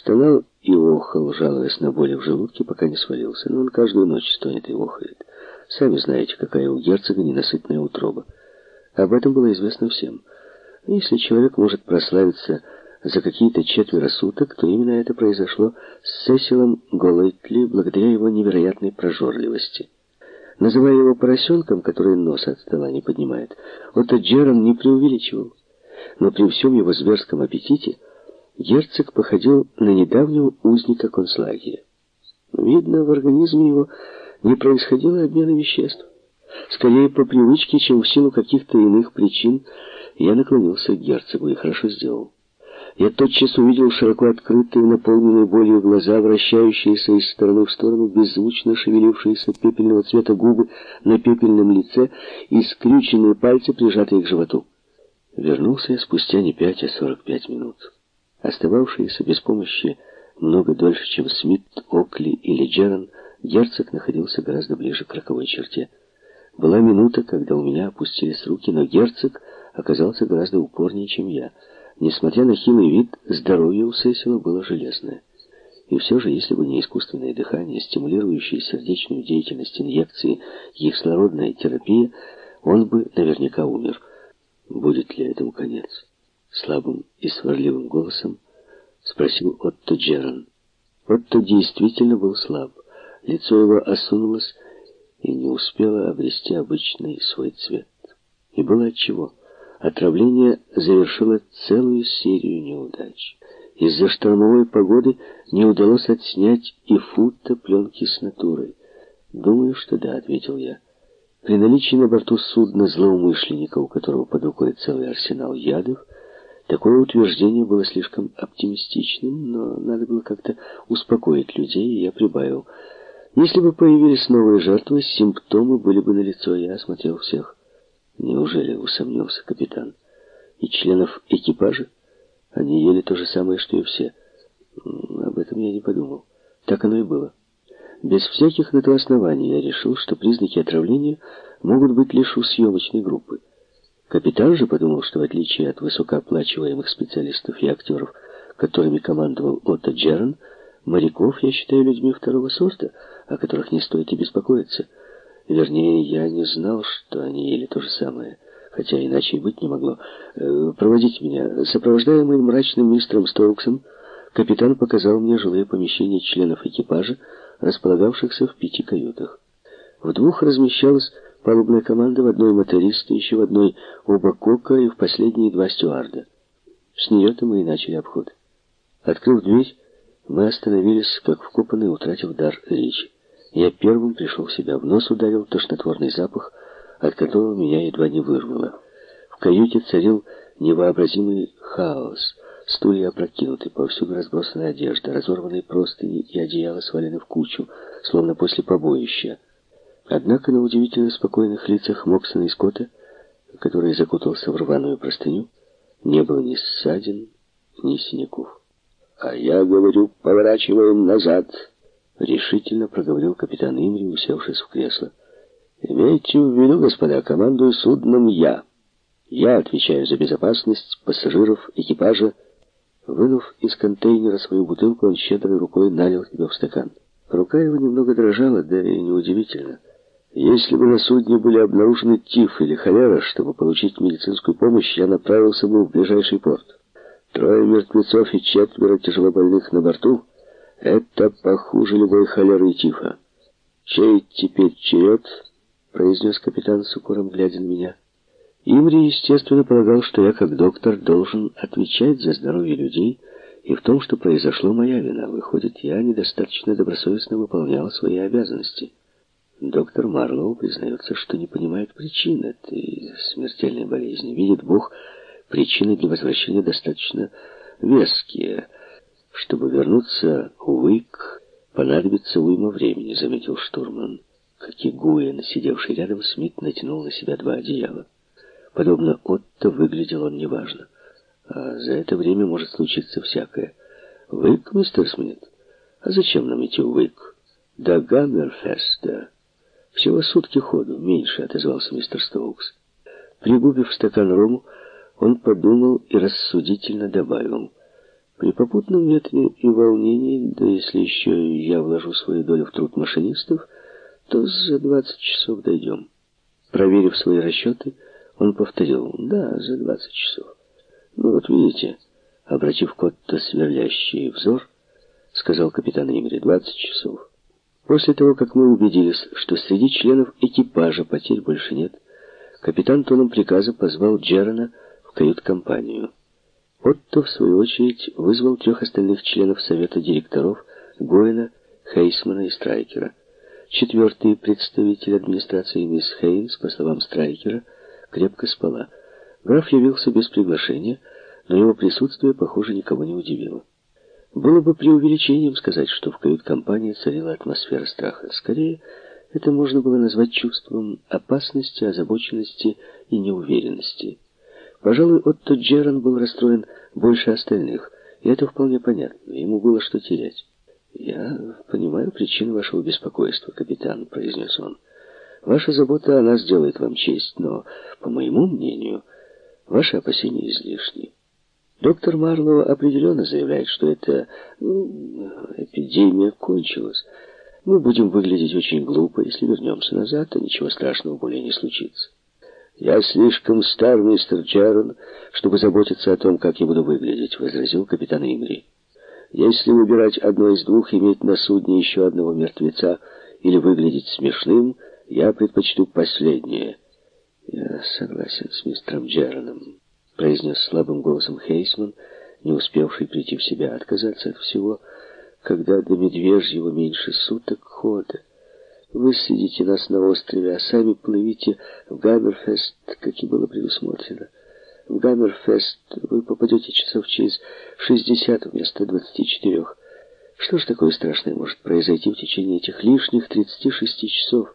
Стонал и охал, жалуясь на боли в желудке, пока не свалился. Но он каждую ночь стонет и охает. Сами знаете, какая у герцога ненасытная утроба. Об этом было известно всем. Если человек может прославиться за какие-то четверо суток, то именно это произошло с Сесилом Голойтли благодаря его невероятной прожорливости. Называя его поросенком, который нос от стола не поднимает, Отто Джером не преувеличивал. Но при всем его зверском аппетите герцог походил на недавнего узника концлагеря. Видно, в организме его не происходило обмена веществ. Скорее по привычке, чем в силу каких-то иных причин, я наклонился к герцогу и хорошо сделал. Я тотчас увидел широко открытые, наполненные болью глаза, вращающиеся из стороны в сторону, беззвучно шевелившиеся пепельного цвета губы на пепельном лице и скрюченные пальцы, прижатые к животу. Вернулся я спустя не пять, а сорок пять минут. Остававшиеся без помощи много дольше, чем Смит, Окли или Джерон, герцог находился гораздо ближе к роковой черте. Была минута, когда у меня опустились руки, но герцог оказался гораздо упорнее, чем я — Несмотря на хилый вид, здоровье у Сесила было железное. И все же, если бы не искусственное дыхание, стимулирующие сердечную деятельность инъекции кислородная терапия, он бы наверняка умер. Будет ли этому конец? Слабым и сварливым голосом спросил Отто Джеран. Отто действительно был слаб. Лицо его осунулось и не успело обрести обычный свой цвет. И было отчего. Отравление завершило целую серию неудач. Из-за штормовой погоды не удалось отснять и фута пленки с натурой. «Думаю, что да», — ответил я. При наличии на борту судна злоумышленника, у которого под рукой целый арсенал ядов, такое утверждение было слишком оптимистичным, но надо было как-то успокоить людей, и я прибавил. Если бы появились новые жертвы, симптомы были бы налицо, я осмотрел всех. Неужели усомнился капитан? И членов экипажа? Они ели то же самое, что и все. Об этом я не подумал. Так оно и было. Без всяких на то оснований я решил, что признаки отравления могут быть лишь у съемочной группы. Капитан же подумал, что в отличие от высокооплачиваемых специалистов и актеров, которыми командовал Отто Джерн, моряков я считаю людьми второго сорта, о которых не стоит и беспокоиться — Вернее, я не знал, что они ели то же самое, хотя иначе и быть не могло. Э, проводите меня. Сопровождаемый мрачным мистером Стоуксом, капитан показал мне жилые помещения членов экипажа, располагавшихся в пяти каютах. В двух размещалась палубная команда, в одной моторист, еще в одной оба кока и в последние два стюарда. С нее-то мы и начали обход. Открыв дверь, мы остановились, как вкопанные, утратив дар речи. Я первым пришел в себя. В нос ударил тошнотворный запах, от которого меня едва не вырвало. В каюте царил невообразимый хаос. Стулья опрокинуты, повсюду разбросана одежда, разорванные простыни и одеяла свалены в кучу, словно после побоища. Однако на удивительно спокойных лицах Моксона и Скотта, который закутался в рваную простыню, не было ни ссадин, ни синяков. «А я говорю, поворачиваем назад!» — решительно проговорил капитан Имри, усевшись в кресло. «Имейте в виду, господа, командую судном я. Я отвечаю за безопасность пассажиров, экипажа». Вынув из контейнера свою бутылку, он щедрой рукой налил себе в стакан. Рука его немного дрожала, да и неудивительно. Если бы на судне были обнаружены тиф или холера, чтобы получить медицинскую помощь, я направился бы в ближайший порт. Трое мертвецов и четверо тяжелобольных на борту — это похуже любой холеры и тифа. Чей теперь черед? произнес капитан с укором, глядя на меня. Имри, естественно, полагал, что я, как доктор, должен отвечать за здоровье людей, и в том, что произошло, моя вина. Выходит, я недостаточно добросовестно выполнял свои обязанности. Доктор Марлоу признается, что не понимает причин этой смертельной болезни. Видит Бог, причины для возвращения достаточно веские — чтобы вернуться в Уик, понадобится уйма времени, заметил штурман. Как и Гуэн, сидевший рядом, Смит натянул на себя два одеяла. Подобно Отто, выглядел он неважно. А за это время может случиться всякое. Уик, мистер Смит? А зачем нам идти в Уик? До Гаммерфеста. Всего сутки ходу, меньше, отозвался мистер Стоукс. Пригубив стакан рому, он подумал и рассудительно добавил — При попутном ветре и волнении, да если еще я вложу свою долю в труд машинистов, то за 20 часов дойдем. Проверив свои расчеты, он повторил, да, за 20 часов. Ну вот видите, обратив кот-то сверлящий взор, сказал капитан Имри, 20 часов. После того, как мы убедились, что среди членов экипажа потерь больше нет, капитан тоном приказа позвал Джерона в кают-компанию. Отто, в свою очередь, вызвал трех остальных членов совета директоров Гоэна, Хейсмана и Страйкера. Четвертый представитель администрации мисс Хейнс, по словам Страйкера, крепко спала. Граф явился без приглашения, но его присутствие, похоже, никого не удивило. Было бы преувеличением сказать, что в кают-компании царила атмосфера страха. Скорее, это можно было назвать чувством опасности, озабоченности и неуверенности. Пожалуй, Отто Джерон был расстроен больше остальных, и это вполне понятно. Ему было что терять. «Я понимаю причину вашего беспокойства, капитан», — произнес он. «Ваша забота о нас сделает вам честь, но, по моему мнению, ваши опасения излишни. Доктор Марлоу определенно заявляет, что эта ну, эпидемия кончилась. Мы будем выглядеть очень глупо, если вернемся назад, то ничего страшного более не случится. «Я слишком стар, мистер Джерон, чтобы заботиться о том, как я буду выглядеть», — возразил капитан Имри. «Если выбирать одно из двух, иметь на судне еще одного мертвеца или выглядеть смешным, я предпочту последнее». «Я согласен с мистером Джероном», — произнес слабым голосом Хейсман, не успевший прийти в себя, отказаться от всего, когда до медвежьего меньше суток хода. Высадите нас на острове, а сами плывите в Гаммерфест, как и было предусмотрено. В Гаммерфест вы попадете часов через 60 вместо 24. Что ж такое страшное может произойти в течение этих лишних 36 часов?